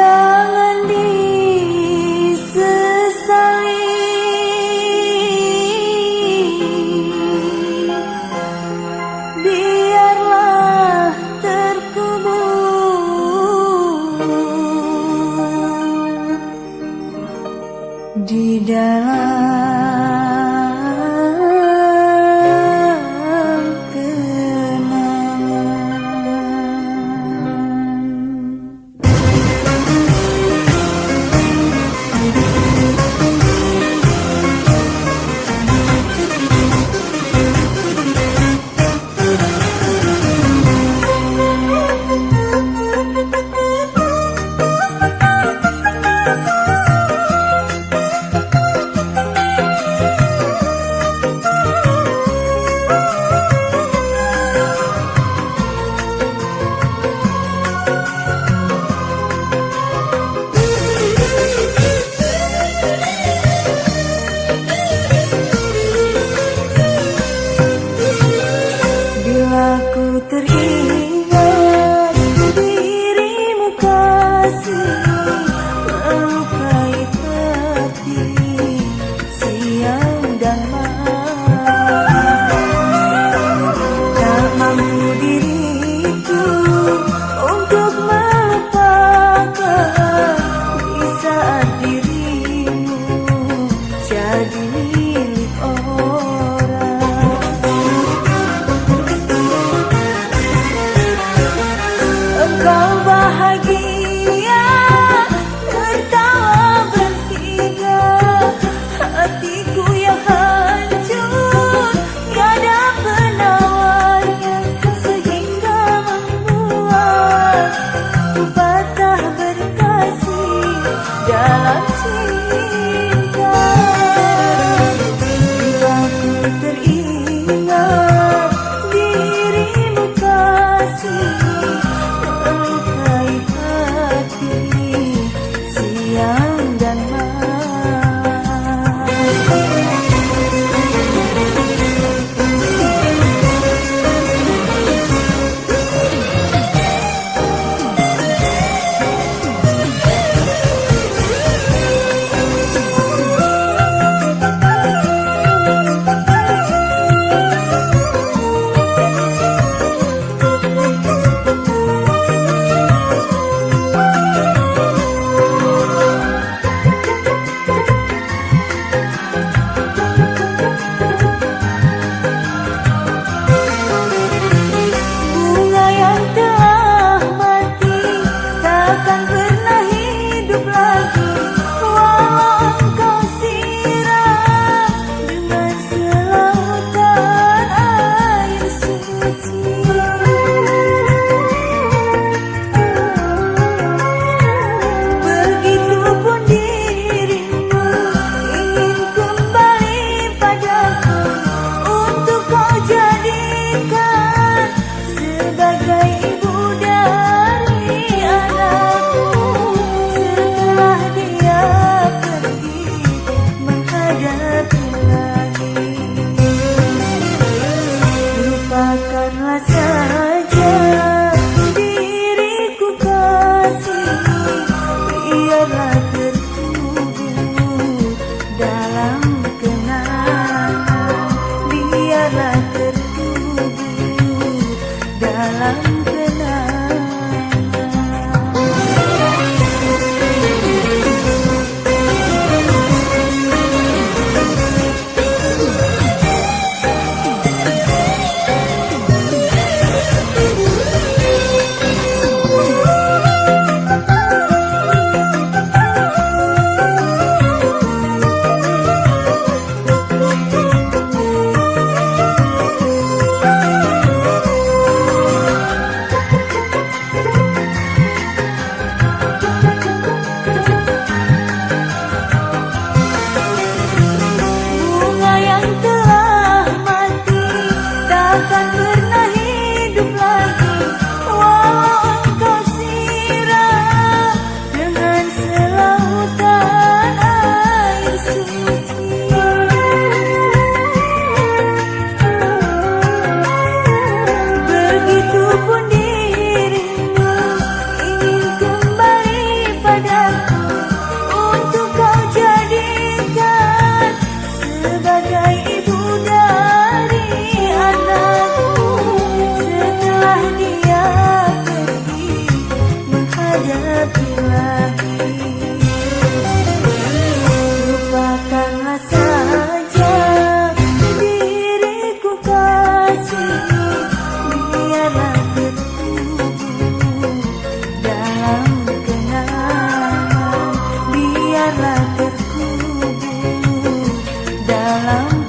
感恩的 사람